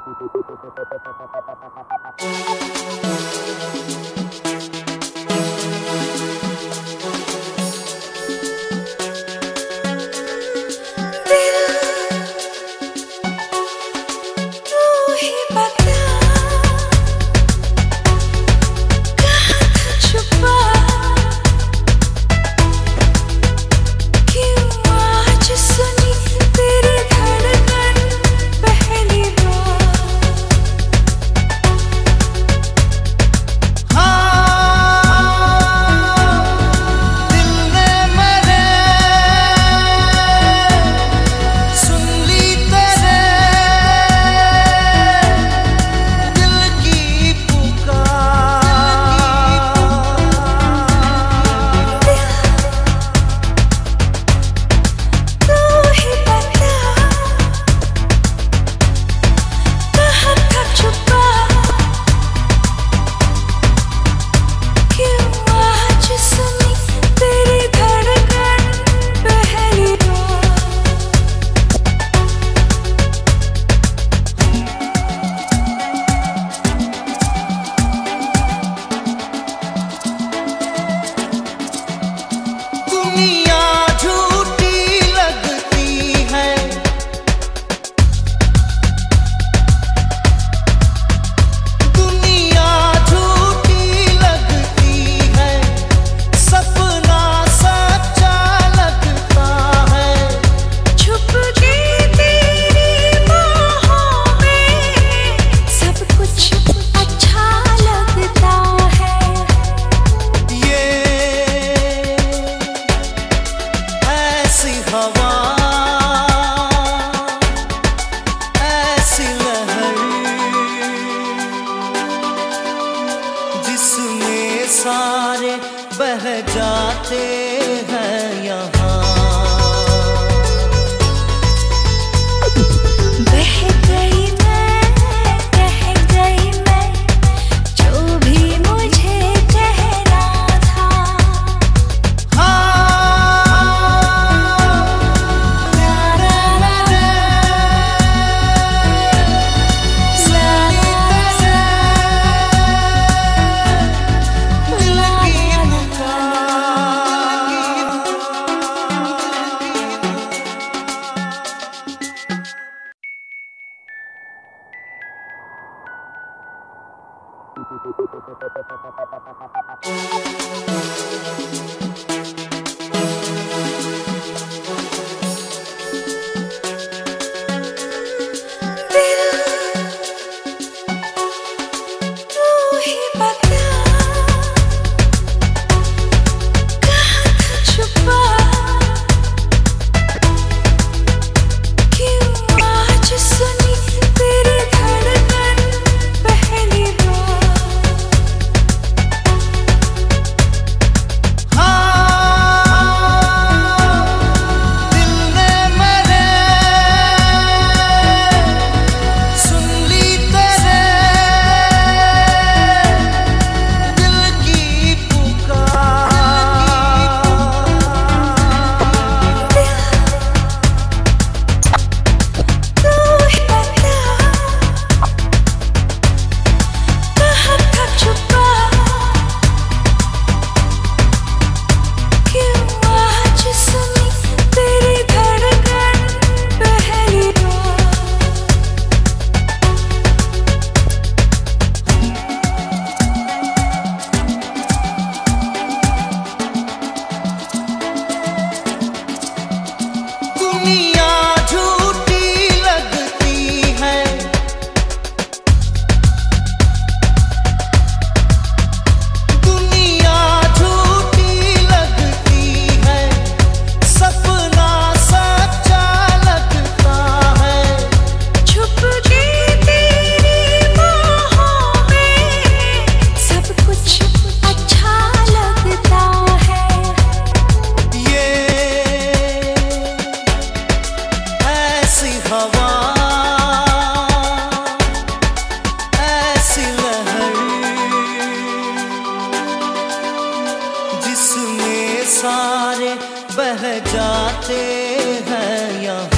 Thank you. noche. Thank you. सारे बह जाते हैं यहाँ।